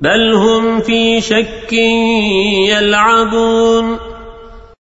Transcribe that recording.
بل هم في شك يلعبون